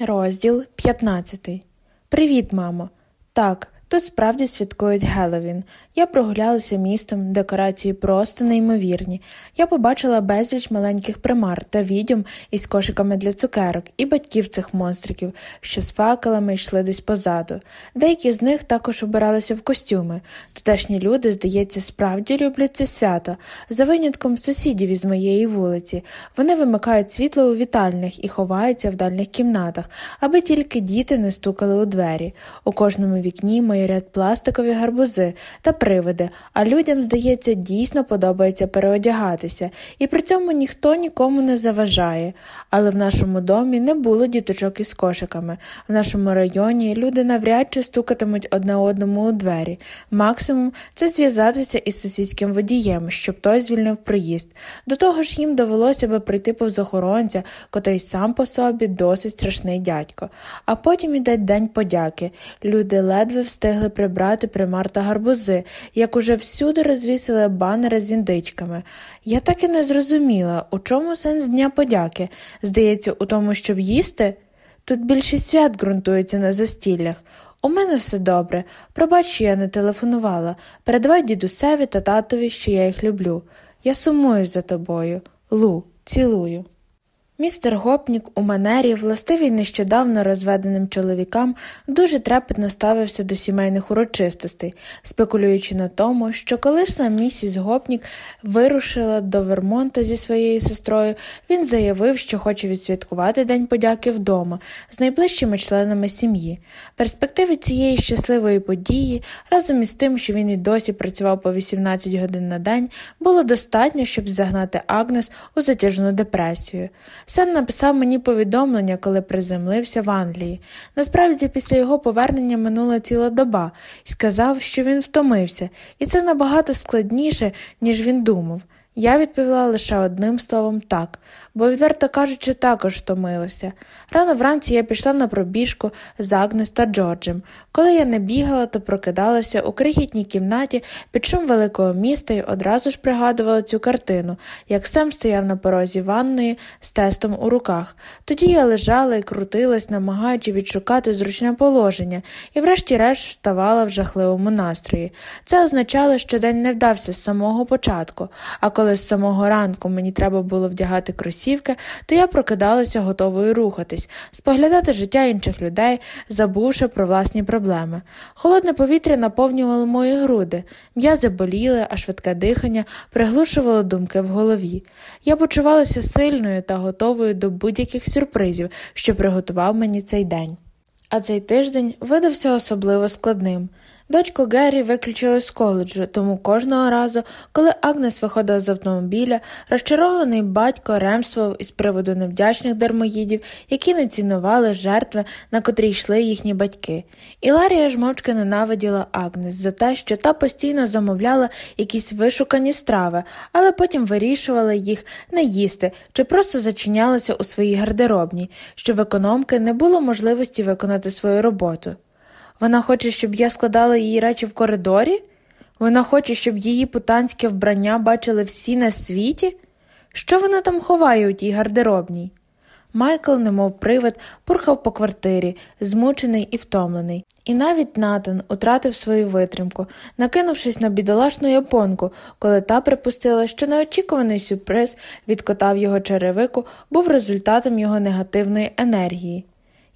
Розділ 15 Привіт, мамо. Так, Тут справді святкують Геловін. Я прогулялася містом, декорації просто неймовірні. Я побачила безліч маленьких примар та відьом із кошиками для цукерок і батьків цих монстриків, що з факелами йшли десь позаду. Деякі з них також обиралися в костюми. Тутешні люди, здається, справді люблять це свято, за винятком сусідів із моєї вулиці. Вони вимикають світло у вітальних і ховаються в дальніх кімнатах, аби тільки діти не стукали у двері. У кожному вікні мої ряд пластикові гарбузи та привиди, а людям, здається, дійсно подобається переодягатися, і при цьому ніхто нікому не заважає. Але в нашому домі не було діточок із кошиками. В нашому районі люди навряд чи стукатимуть одне одному у двері. Максимум це зв'язатися із сусідським водієм, щоб той звільнив проїзд. До того ж їм довелося би прийти повз охоронця, котрий сам по собі досить страшний дядько. А потім іде день подяки. Люди ледве встигли прибрати примар та гарбузи, як уже всюди розвісили банери з індичками. Я так і не зрозуміла, у чому сенс Дня подяки. Здається, у тому, щоб їсти? Тут більшість свят ґрунтується на застіллях. У мене все добре. Пробач, що я не телефонувала. Передавай дідусеві та татові, що я їх люблю. Я сумую за тобою. Лу, цілую. Містер Гопнік у манері, властивий нещодавно розведеним чоловікам, дуже трепетно ставився до сімейних урочистостей, спекулюючи на тому, що колишня місіс Гопнік вирушила до Вермонта зі своєю сестрою, він заявив, що хоче відсвяткувати День подяки вдома з найближчими членами сім'ї. Перспективи цієї щасливої події, разом із тим, що він і досі працював по 18 годин на день, було достатньо, щоб загнати Агнес у затяжну депресію. Сем написав мені повідомлення, коли приземлився в Англії. Насправді, після його повернення минула ціла доба і сказав, що він втомився, і це набагато складніше, ніж він думав. Я відповіла лише одним словом так, бо, відверто кажучи, також втомилася. Рано вранці я пішла на пробіжку з Агнес та Джорджем. Коли я не бігала, то прокидалася у крихітній кімнаті під шум великого міста і одразу ж пригадувала цю картину, як Сем стояв на порозі ванної з тестом у руках. Тоді я лежала і крутилась, намагаючи відшукати зручне положення, і, врешті-решт, вставала в жахливому настрої. Це означало, що день не вдався з самого початку, а коли з самого ранку мені треба було вдягати кросівки, то я прокидалася готовою рухатись, споглядати життя інших людей, забувши про власні проблеми. Холодне повітря наповнювало мої груди, м'язи боліли, а швидке дихання приглушувало думки в голові. Я почувалася сильною та готовою до будь-яких сюрпризів, що приготував мені цей день. А цей тиждень видався особливо складним. Дочку Геррі виключили з коледжу, тому кожного разу, коли Агнес виходила з автомобіля, розчарований батько ремствував із приводу невдячних дармоїдів, які не цінували жертви, на котрі йшли їхні батьки. І Ларія ж мовчки ненавиділа Агнес за те, що та постійно замовляла якісь вишукані страви, але потім вирішувала їх не їсти чи просто зачинялася у своїй гардеробній, що в економки не було можливості виконати свою роботу. Вона хоче, щоб я складала її речі в коридорі? Вона хоче, щоб її путанське вбрання бачили всі на світі? Що вона там ховає у тій гардеробній? Майкл, немов привид, пурхав по квартирі, змучений і втомлений. І навіть Натан утратив свою витримку, накинувшись на бідолашну японку, коли та припустила, що неочікуваний сюрприз від кота в його черевику був результатом його негативної енергії.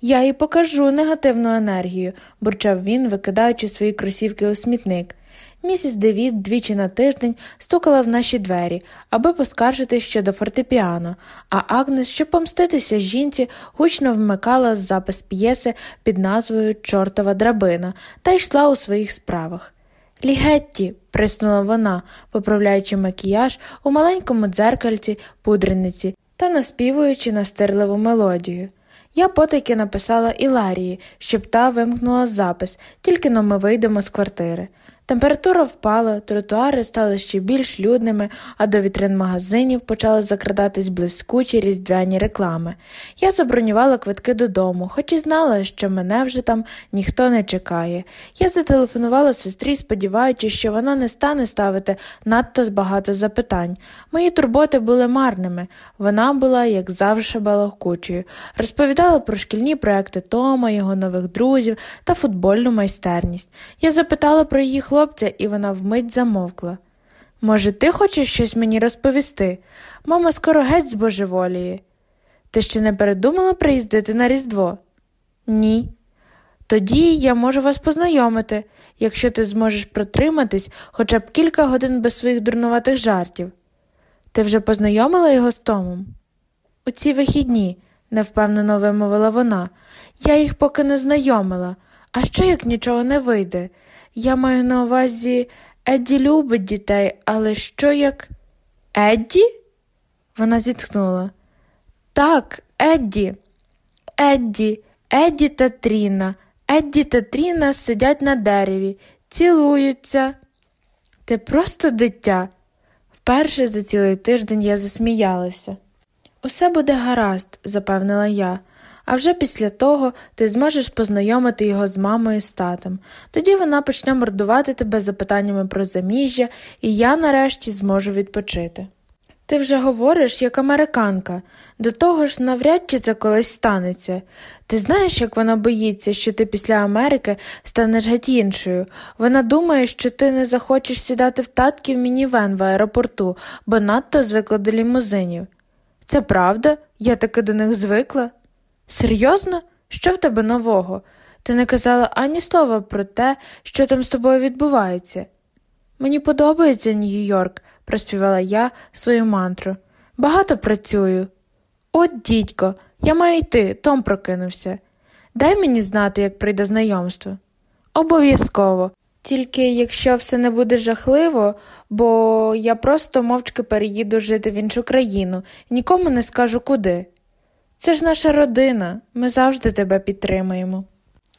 Я їй покажу негативну енергію, бурчав він, викидаючи свої кросівки у смітник. Місіс Девід двічі на тиждень стукала в наші двері, аби поскаржитись щодо фортепіано, а Агнес, щоб помститися жінці, гучно вмикала запис п'єси під назвою Чортова драбина та йшла у своїх справах. Лігетті, приснула вона, поправляючи макіяж у маленькому дзеркальці, пудрениці та наспівуючи настирливу мелодію. Я потайки написала Іларії, щоб та вимкнула запис, тільки но ми вийдемо з квартири. Температура впала, тротуари стали ще більш людними, а до вітрин магазинів почали закрадатись блискучі різдвяні реклами. Я забронювала квитки додому, хоч і знала, що мене вже там ніхто не чекає. Я зателефонувала сестрі, сподіваючись, що вона не стане ставити надто багато запитань. Мої турботи були марними. Вона була, як завжди, балакучою. Розповідала про шкільні проекти Тома, його нових друзів та футбольну майстерність. Я запитала про її хлопця, і вона вмить замовкла. Може, ти хочеш щось мені розповісти? Мама скоро геть збожеволіє. Ти ще не передумала приїздити на Різдво? Ні. Тоді я можу вас познайомити, якщо ти зможеш протриматись хоча б кілька годин без своїх дурнуватих жартів. Ти вже познайомила його з Томом? У ці вихідні, невпевнено вимовила вона. Я їх поки не знайомила. А що як нічого не вийде? Я маю на увазі Едді любить дітей, але що як. Едді? Вона зітхнула. Так, Едді. Едді, Едді та Тріна. Едді та Тріна сидять на дереві, цілуються. Ти просто дитя. Вперше за цілий тиждень я засміялася. Усе буде гаразд, запевнила я а вже після того ти зможеш познайомити його з мамою і з татом. Тоді вона почне мордувати тебе запитаннями про заміжжя, і я нарешті зможу відпочити. Ти вже говориш, як американка, до того ж, навряд чи це колись станеться. Ти знаєш, як вона боїться, що ти після Америки станеш геть іншою. Вона думає, що ти не захочеш сідати в татків мінівен в аеропорту, бо надто звикла до лімузинів. Це правда? Я таки до них звикла. Серйозно? Що в тебе нового? Ти не казала ані слова про те, що там з тобою відбувається. Мені подобається Нью-Йорк, проспівала я свою мантру. Багато працюю. От, дідько, я маю йти, Том прокинувся. Дай мені знати, як прийде знайомство. Обов'язково. Тільки якщо все не буде жахливо, бо я просто мовчки переїду жити в іншу країну нікому не скажу куди. Це ж наша родина, ми завжди тебе підтримуємо.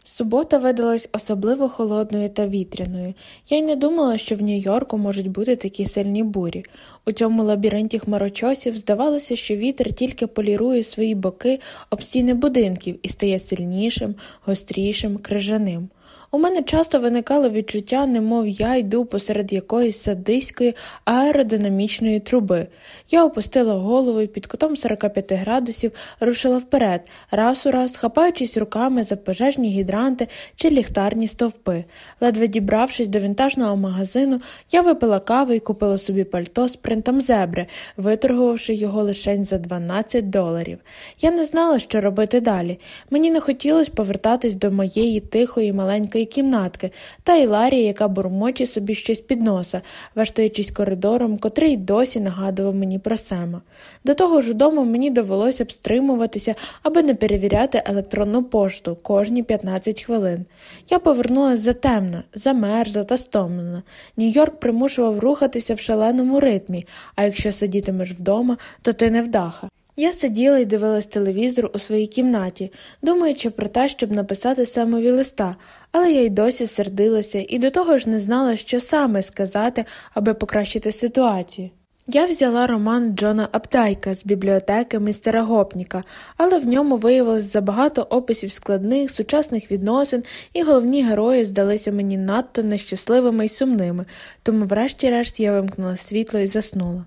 Субота видалась особливо холодною та вітряною. Я й не думала, що в Нью-Йорку можуть бути такі сильні бурі. У цьому лабіринті хмарочосів здавалося, що вітер тільки полірує свої боки об стіни будинків і стає сильнішим, гострішим, крижаним. У мене часто виникало відчуття, немов я йду посеред якоїсь садиської аеродинамічної труби. Я опустила голову і під кутом 45 градусів рушила вперед, раз у раз хапаючись руками за пожежні гідранти чи ліхтарні стовпи. Ледве дібравшись до вінтажного магазину, я випила каву і купила собі пальто з принтом зебри, виторгувавши його лишень за 12 доларів. Я не знала, що робити далі. Мені не хотілося повертатись до моєї тихої маленької своєї кімнатки, та Іларія, яка бурмоче собі щось під носа, вештаючись коридором, котрий досі нагадував мені про Сема. До того ж удома мені довелося б стримуватися, аби не перевіряти електронну пошту кожні 15 хвилин. Я повернулася затемна, замерзла та стомлена. Нью-Йорк примушував рухатися в шаленому ритмі, а якщо сидітимеш вдома, то ти не вдаха. Я сиділа і дивилась телевізор у своїй кімнаті, думаючи про те, щоб написати самові листа, але я й досі сердилася і до того ж не знала, що саме сказати, аби покращити ситуацію. Я взяла роман Джона Апдайка з бібліотеки містера Гопніка, але в ньому виявилось забагато описів складних, сучасних відносин, і головні герої здалися мені надто нещасливими і сумними, тому, врешті-решт, я вимкнула світло і заснула.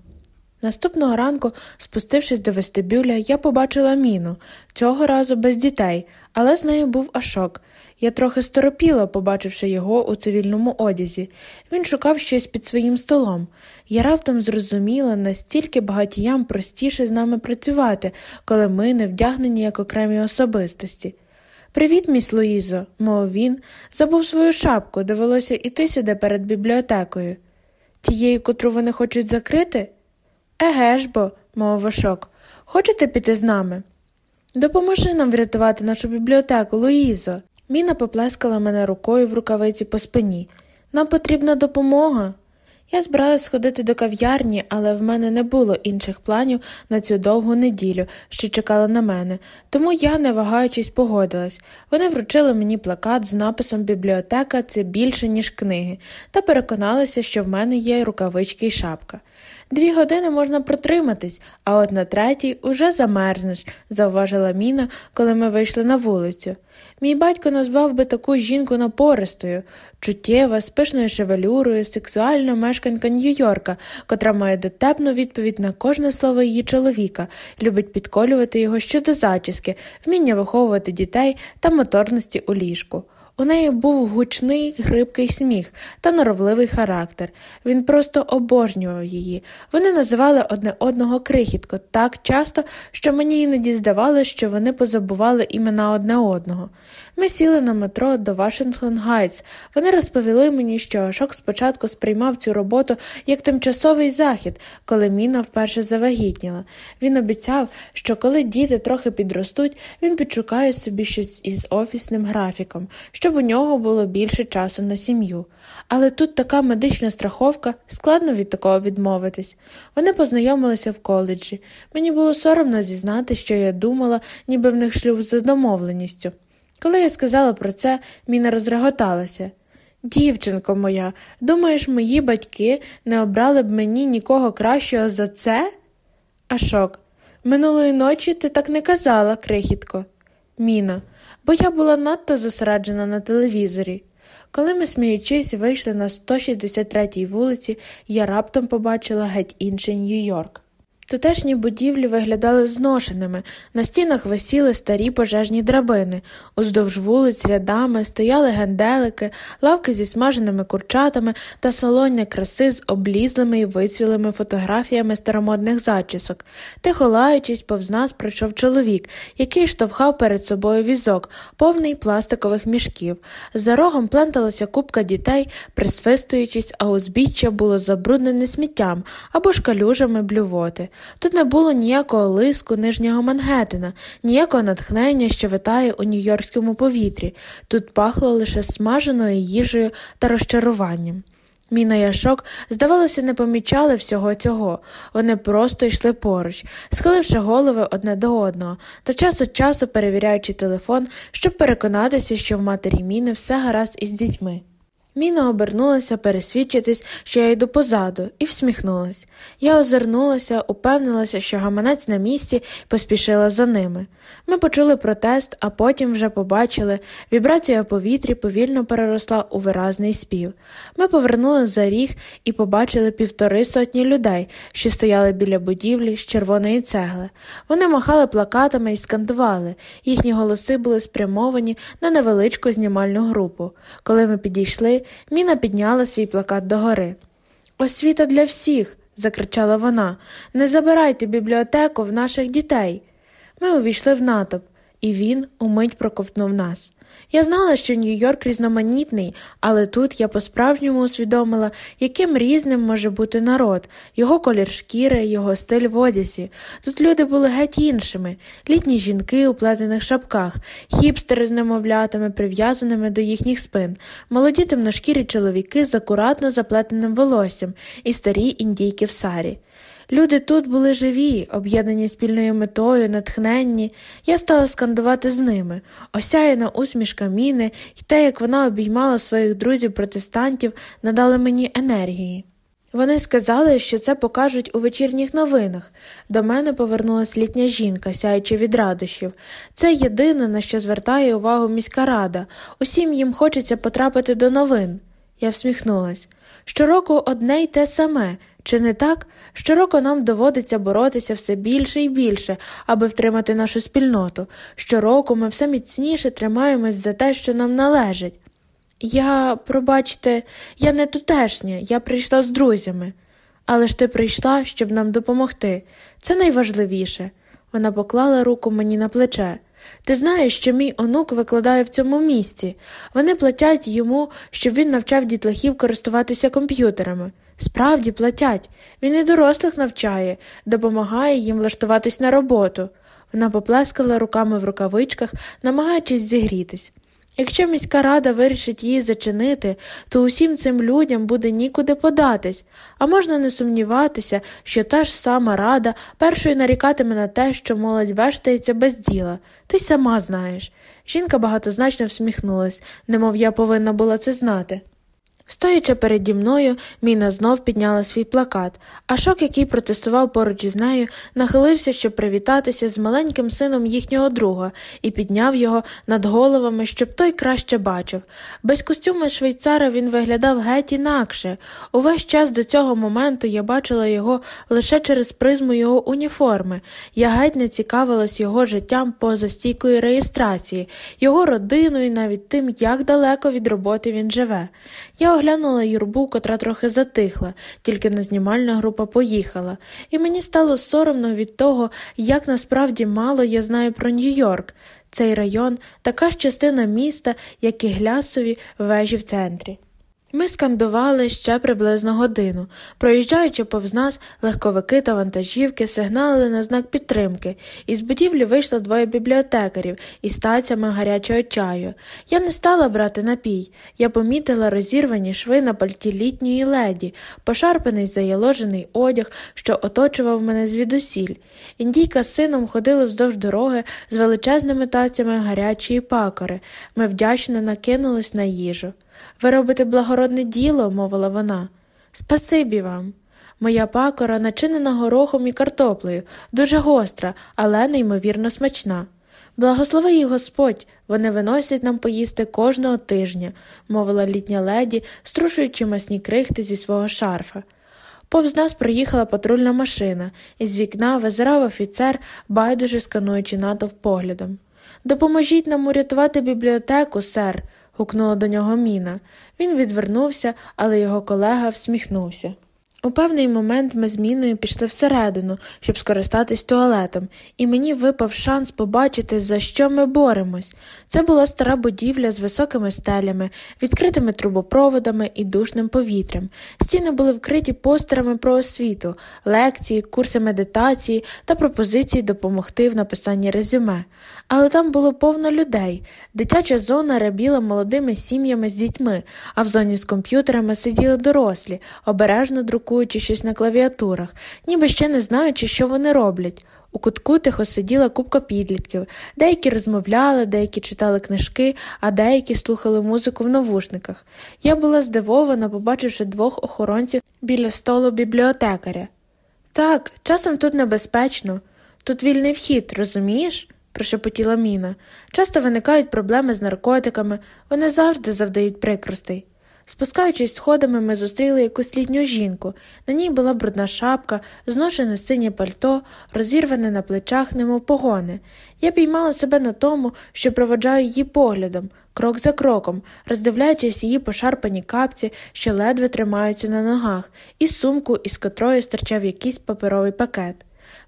Наступного ранку, спустившись до вестибюля, я побачила міну, цього разу без дітей, але з нею був ашок. Я трохи сторопіла, побачивши його у цивільному одязі. Він шукав щось під своїм столом. Я раптом зрозуміла, настільки багатіям простіше з нами працювати, коли ми не вдягнені як окремі особистості. Привіт, міс Луїзо, мов він, забув свою шапку, довелося іти сюди перед бібліотекою. Тією, котру вони хочуть закрити? Еге ж бо, мовив Вашок, хочете піти з нами? Допоможи нам врятувати нашу бібліотеку, Луїзо. Міна поплескала мене рукою в рукавиці по спині. Нам потрібна допомога. Я збиралась сходити до кав'ярні, але в мене не було інших планів на цю довгу неділю, що чекала на мене, тому я, не вагаючись, погодилась. Вони вручили мені плакат з написом Бібліотека це більше, ніж книги, та переконалися, що в мене є рукавички й шапка. Дві години можна протриматись, а от на третій уже замерзнеш, зауважила Міна, коли ми вийшли на вулицю. Мій батько назвав би таку жінку напористою, чуттєва, з пишною шевелюрою, сексуальна мешканка Нью-Йорка, котра має дотепну відповідь на кожне слово її чоловіка, любить підколювати його щодо зачіски, вміння виховувати дітей та моторності у ліжку. У неї був гучний хрипкий сміх та норовливий характер. Він просто обожнював її. Вони називали одне одного «крихітко» так часто, що мені іноді здавалося, що вони позабували імена одне одного. Ми сіли на метро до Вашингтон Гайтс. Вони розповіли мені, що Ашок спочатку сприймав цю роботу як тимчасовий захід, коли Міна вперше завагітніла. Він обіцяв, що коли діти трохи підростуть, він підшукає собі щось із офісним графіком, щоб у нього було більше часу на сім'ю. Але тут така медична страховка, складно від такого відмовитись. Вони познайомилися в коледжі. Мені було соромно зізнати, що я думала, ніби в них шлюб за домовленістю. Коли я сказала про це, Міна розреготалася. Дівчинко моя, думаєш, мої батьки не обрали б мені нікого кращого за це? Ашок, минулої ночі ти так не казала, крихітко. Міна, бо я була надто зосереджена на телевізорі. Коли ми, сміючись, вийшли на 163-й вулиці, я раптом побачила геть інший Нью-Йорк. Тутешні будівлі виглядали зношеними, на стінах висіли старі пожежні драбини, уздовж вулиць рядами стояли генделики, лавки зі смаженими курчатами та салонні краси з облізлими і вицвілими фотографіями старомодних зачісок. Тихо лаючись, повз нас прийшов чоловік, який штовхав перед собою візок, повний пластикових мішків. За рогом пленталася купка дітей, присвистуючись, а узбіччя було забруднене сміттям або ж калюжами блювоти. Тут не було ніякого лиску нижнього Мангеттена, ніякого натхнення, що витає у нью-йоркському повітрі. Тут пахло лише смаженою їжею та розчаруванням. Міна Яшок, здавалося, не помічали всього цього. Вони просто йшли поруч, схиливши голови одне до одного, та час від часу перевіряючи телефон, щоб переконатися, що в матері Міни все гаразд із дітьми. Міна обернулася пересвідчитись, що я йду позаду, і всміхнулась. Я озирнулася, упевнилася, що гаманець на місці поспішила за ними. Ми почули протест, а потім вже побачили, вібрація повітрі повільно переросла у виразний спів. Ми повернули за ріг і побачили півтори сотні людей, що стояли біля будівлі з червоної цегли. Вони махали плакатами і скандували. Їхні голоси були спрямовані на невеличку знімальну групу. Коли ми підійшли, Міна підняла свій плакат догори. Освіта для всіх. закричала вона. Не забирайте бібліотеку в наших дітей. Ми увійшли в натовп, і він умить проковтнув нас. Я знала, що Нью-Йорк різноманітний, але тут я по-справжньому усвідомила, яким різним може бути народ, його колір шкіри, його стиль в одязі. Тут люди були геть іншими літні жінки у плетених шапках, хіпстери з немовлятами, прив'язаними до їхніх спин, молоді темношкірі чоловіки з акуратно заплетеним волоссям і старі індійки в сарі. Люди тут були живі, об'єднані спільною метою, натхненні. Я стала скандувати з ними, осяяна усмішка міни і те, як вона обіймала своїх друзів протестантів, надали мені енергії. Вони сказали, що це покажуть у вечірніх новинах. До мене повернулась літня жінка, сяючи від радощів. Це єдине, на що звертає увагу міська рада. Усім їм хочеться потрапити до новин. Я всміхнулась. Щороку одне й те саме, чи не так? Щороку нам доводиться боротися все більше і більше, аби втримати нашу спільноту. Щороку ми все міцніше тримаємось за те, що нам належить. Я, пробачте, я не тутешня, я прийшла з друзями. Але ж ти прийшла, щоб нам допомогти. Це найважливіше. Вона поклала руку мені на плече. Ти знаєш, що мій онук викладає в цьому місці. Вони платять йому, щоб він навчав дітлахів користуватися комп'ютерами. Справді платять. Він і дорослих навчає, допомагає їм влаштуватись на роботу. Вона поплескала руками в рукавичках, намагаючись зігрітись. Якщо міська рада вирішить її зачинити, то усім цим людям буде нікуди податись, а можна не сумніватися, що та ж сама рада першою нарікатиме на те, що молодь вештається без діла, ти сама знаєш. Жінка багатозначно всміхнулась, немов я повинна була це знати. Стоячи переді мною, Міна знов підняла свій плакат, а шок, який протестував поруч із нею, нахилився, щоб привітатися з маленьким сином їхнього друга, і підняв його над головами, щоб той краще бачив. Без костюму швейцара він виглядав геть інакше. Увесь час до цього моменту я бачила його лише через призму його уніформи. Я геть не цікавилась його життям поза стійкою реєстрації, його родиною навіть тим, як далеко від роботи він живе. Я оглянула юрбу, котра трохи затихла, тільки незнімальна група поїхала, і мені стало соромно від того, як насправді мало я знаю про Нью-Йорк. Цей район така ж частина міста, як і глясові вежі в центрі. Ми скандували ще приблизно годину. Проїжджаючи повз нас, легковики та вантажівки сигналили на знак підтримки. Із будівлі вийшло двоє бібліотекарів із тацями гарячого чаю. Я не стала брати напій. Я помітила розірвані шви на пальті літньої леді, пошарпаний заяложений одяг, що оточував мене звідусіль. Індійка з сином ходили вздовж дороги з величезними тацями гарячої пакори. Ми вдячно накинулись на їжу. Ви робите благородне діло, мовила вона. Спасибі вам. Моя пакора начинена горохом і картоплею, дуже гостра, але неймовірно смачна. Благослови їх Господь, вони виносять нам поїсти кожного тижня, мовила літня леді, струшуючи масні крихти зі свого шарфа. Повз нас проїхала патрульна машина, і з вікна визирав офіцер, байдуже скануючи натовп поглядом. Допоможіть нам урятувати бібліотеку, сер гукнула до нього міна. Він відвернувся, але його колега всміхнувся. У певний момент ми з міною пішли всередину, щоб скористатись туалетом, і мені випав шанс побачити, за що ми боремось. Це була стара будівля з високими стелями, відкритими трубопроводами і душним повітрям. Стіни були вкриті постерами про освіту, лекції, курси медитації та пропозиції допомогти в написанні резюме. Але там було повно людей. Дитяча зона рябіла молодими сім'ями з дітьми, а в зоні з комп'ютерами сиділи дорослі, обережно друкуючи щось на клавіатурах, ніби ще не знаючи, що вони роблять. У кутку тихо сиділа купка підлітків, деякі розмовляли, деякі читали книжки, а деякі слухали музику в навушниках. Я була здивована, побачивши двох охоронців біля столу бібліотекаря. Так, часом тут небезпечно, тут вільний вхід, розумієш? Прошепотіла Міна. Часто виникають проблеми з наркотиками, вони завжди завдають прикростей. Спускаючись сходами, ми зустріли якусь літню жінку. На ній була брудна шапка, зношене синє пальто, розірване на плечах, немов погони. Я піймала себе на тому, що проводжаю її поглядом, крок за кроком, роздивляючись її пошарпані капці, що ледве тримаються на ногах, і сумку, із котрої стирчав якийсь паперовий пакет.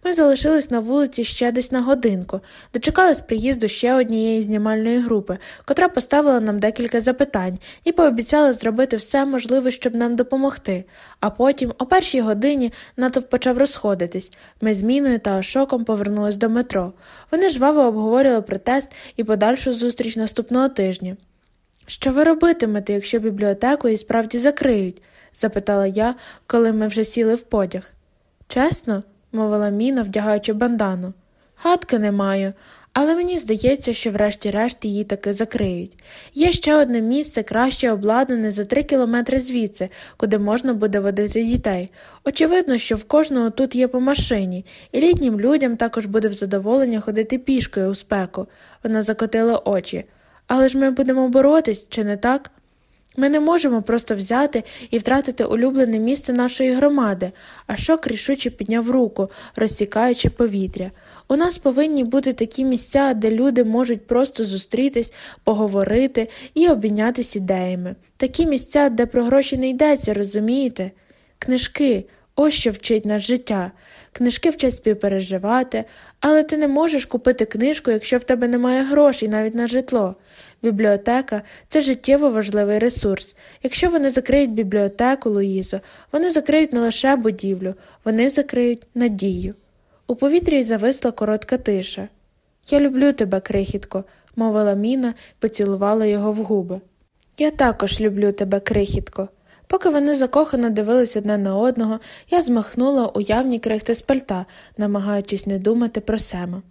Ми залишились на вулиці ще десь на годинку, дочекались приїзду ще однієї знімальної групи, котра поставила нам декілька запитань і пообіцяла зробити все можливе, щоб нам допомогти. А потім, о першій годині, натовп почав розходитись. Ми з Міною та Ашоком повернулись до метро. Вони жваво обговорювали протест і подальшу зустріч наступного тижня. Що ви робитимете, якщо бібліотеку і справді закриють? запитала я, коли ми вже сіли в потяг. Чесно? Мовила Міна, вдягаючи бандану. Гадки не маю, але мені здається, що врешті-решт її таки закриють. Є ще одне місце, краще обладнане за три кілометри звідси, куди можна буде водити дітей. Очевидно, що в кожного тут є по машині, і літнім людям також буде в задоволення ходити пішкою у спеку. Вона закотила очі. Але ж ми будемо боротись, чи не так? Ми не можемо просто взяти і втратити улюблене місце нашої громади, а шок рішуче підняв руку, розсікаючи повітря. У нас повинні бути такі місця, де люди можуть просто зустрітись, поговорити і обмінятись ідеями, такі місця, де про гроші не йдеться, розумієте? Книжки, ось що вчить нас життя. Книжки вчать співпереживати, але ти не можеш купити книжку, якщо в тебе немає грошей навіть на житло. Бібліотека це життєво важливий ресурс. Якщо вони закриють бібліотеку, Луїзо, вони закриють не лише будівлю, вони закриють надію. У повітрі зависла коротка тиша. Я люблю тебе, крихітко, мовила Міна поцілувала його в губи. Я також люблю тебе, крихітко. Поки вони закохано дивились одне на одного, я змахнула уявні крихти з пальта, намагаючись не думати про Сема.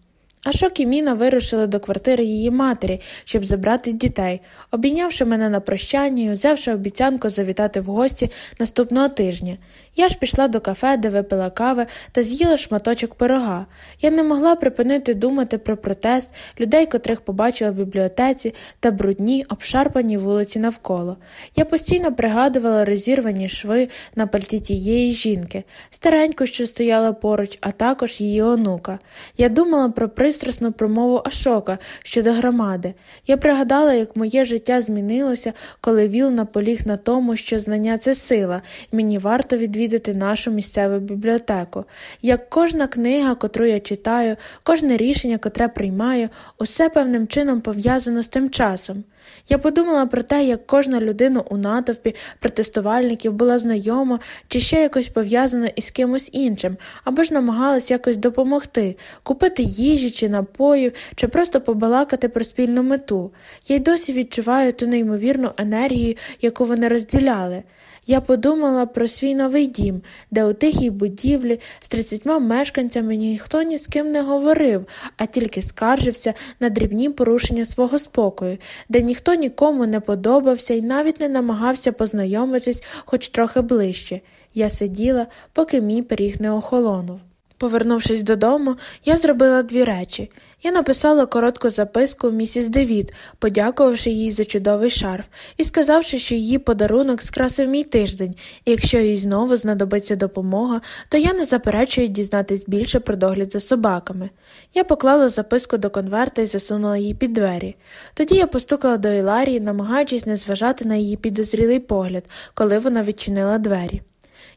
Ашок і Міна вирушили до квартири її матері, щоб забрати дітей, обійнявши мене на прощання і взявши обіцянку завітати в гості наступного тижня. Я ж пішла до кафе, де випила кави та з'їла шматочок пирога. Я не могла припинити думати про протест людей, котрих побачила в бібліотеці та брудні, обшарпані вулиці навколо. Я постійно пригадувала розірвані шви на пальті тієї жінки, стареньку, що стояла поруч, а також її онука. Я думала про пристрасну промову Ашока щодо громади. Я пригадала, як моє життя змінилося, коли Віл наполіг на тому, що знання це сила, і мені варто відвідати нашу місцеву бібліотеку. Як кожна книга, котру я читаю, кожне рішення, котре приймаю, усе певним чином пов'язано з тим часом. Я подумала про те, як кожна людина у натовпі протестувальників була знайома чи ще якось пов'язана із кимось іншим, або ж намагалась якось допомогти, купити їжі чи напою, чи просто побалакати про спільну мету. Я й досі відчуваю ту неймовірну енергію, яку вони розділяли. Я подумала про свій новий дім, де у тихій будівлі з тридцятьма мешканцями ніхто ні з ким не говорив, а тільки скаржився на дрібні порушення свого спокою, де ніхто нікому не подобався і навіть не намагався познайомитись хоч трохи ближче. Я сиділа, поки мій пиріг не охолонув. Повернувшись додому, я зробила дві речі. Я написала коротку записку місіс Девід, подякувавши їй за чудовий шарф, і сказавши, що її подарунок скрасив мій тиждень, і якщо їй знову знадобиться допомога, то я не заперечую дізнатись більше про догляд за собаками. Я поклала записку до конверта і засунула її під двері. Тоді я постукала до Іларії, намагаючись не зважати на її підозрілий погляд, коли вона відчинила двері.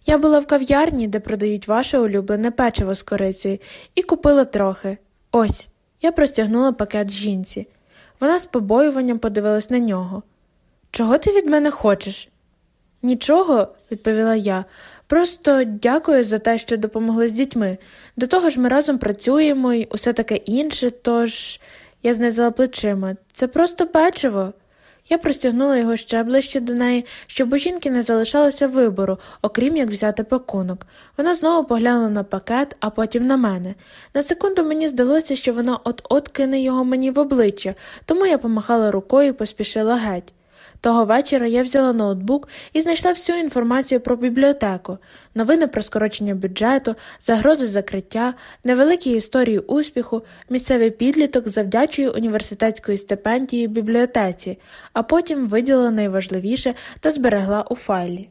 Я була в кав'ярні, де продають ваше улюблене печиво з корицею, і купила трохи. Ось. Я простягнула пакет жінці. Вона з побоюванням подивилась на нього. Чого ти від мене хочеш? Нічого, відповіла я. Просто дякую за те, що допомогли з дітьми. До того ж ми разом працюємо і усе таке інше, тож я знизила плечима. Це просто печиво. Я простягнула його ще ближче до неї, щоб у жінки не залишалося вибору, окрім як взяти пакунок. Вона знову поглянула на пакет, а потім на мене. На секунду мені здалося, що вона от-от кине його мені в обличчя, тому я помахала рукою і поспішила геть. Того вечора я взяла ноутбук і знайшла всю інформацію про бібліотеку, новини про скорочення бюджету, загрози закриття, невеликі історії успіху, місцевий підліток завдячує університетської стипендії бібліотеці, а потім виділила найважливіше та зберегла у файлі.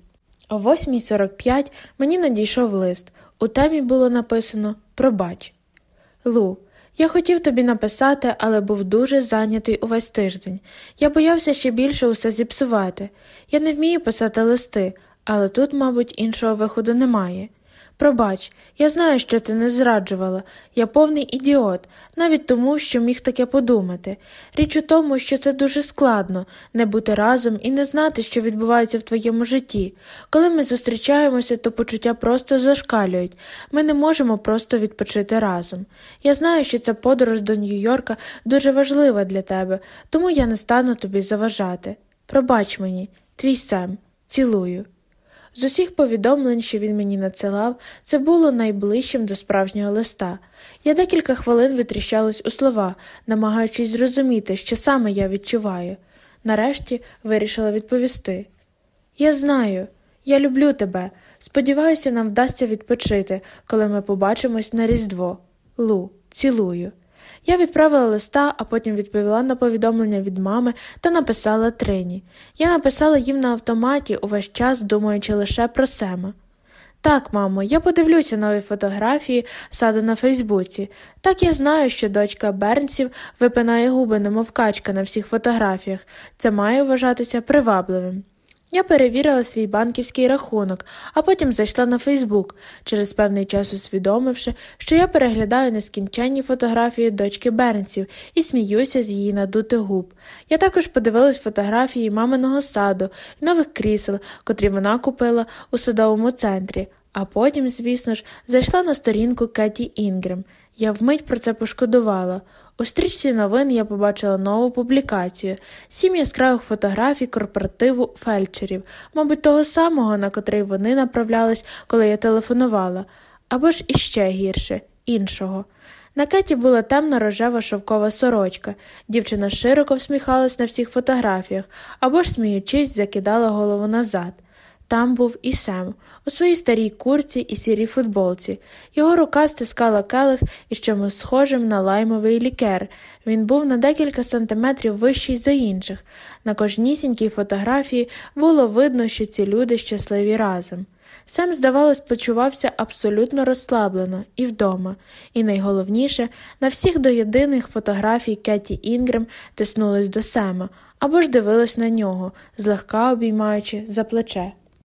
О 8.45 мені надійшов лист. У темі було написано Пробач. Лу. Я хотів тобі написати, але був дуже зайнятий увесь тиждень. Я боявся ще більше усе зіпсувати. Я не вмію писати листи, але тут, мабуть, іншого виходу немає. Пробач, я знаю, що ти не зраджувала, я повний ідіот, навіть тому, що міг таке подумати. Річ у тому, що це дуже складно не бути разом і не знати, що відбувається в твоєму житті. Коли ми зустрічаємося, то почуття просто зашкалюють, ми не можемо просто відпочити разом. Я знаю, що ця подорож до Нью-Йорка дуже важлива для тебе, тому я не стану тобі заважати. Пробач мені, твій Сем, цілую. З усіх повідомлень, що він мені надсилав, це було найближчим до справжнього листа. Я декілька хвилин витріщалась у слова, намагаючись зрозуміти, що саме я відчуваю. Нарешті вирішила відповісти Я знаю, я люблю тебе. Сподіваюся, нам вдасться відпочити, коли ми побачимось на Різдво. Лу, цілую. Я відправила листа, а потім відповіла на повідомлення від мами та написала Трині. Я написала їм на автоматі увесь час, думаючи лише про Сема. Так, мамо, я подивлюся нові фотографії саду на Фейсбуці. Так я знаю, що дочка Бернсів випинає губи, немов качка на всіх фотографіях. Це має вважатися привабливим. Я перевірила свій банківський рахунок, а потім зайшла на Фейсбук, через певний час усвідомивши, що я переглядаю нескінченні фотографії дочки Бернсів і сміюся з її надутих губ. Я також подивилась фотографії маминого саду і нових крісел, котрі вона купила у садовому центрі, а потім, звісно ж, зайшла на сторінку Кеті Інгрем. Я вмить про це пошкодувала. У стрічці новин я побачила нову публікацію сім яскравих фотографій корпоративу фельдшерів, мабуть, того самого, на котрий вони направлялись, коли я телефонувала, або ж іще гірше, іншого. На Кеті була темна рожева шовкова сорочка. Дівчина широко всміхалась на всіх фотографіях або ж, сміючись, закидала голову назад. Там був і Сем, у своїй старій курці і сірій футболці. Його рука стискала келих із чимось схожим на лаймовий лікер. Він був на декілька сантиметрів вищий за інших. На кожнісінькій фотографії було видно, що ці люди щасливі разом. Сем, здавалось, почувався абсолютно розслаблено і вдома, і найголовніше, на всіх до єдиних фотографій Кеті Інгрем тиснулись до Сема або ж дивилась на нього, злегка обіймаючи за плече.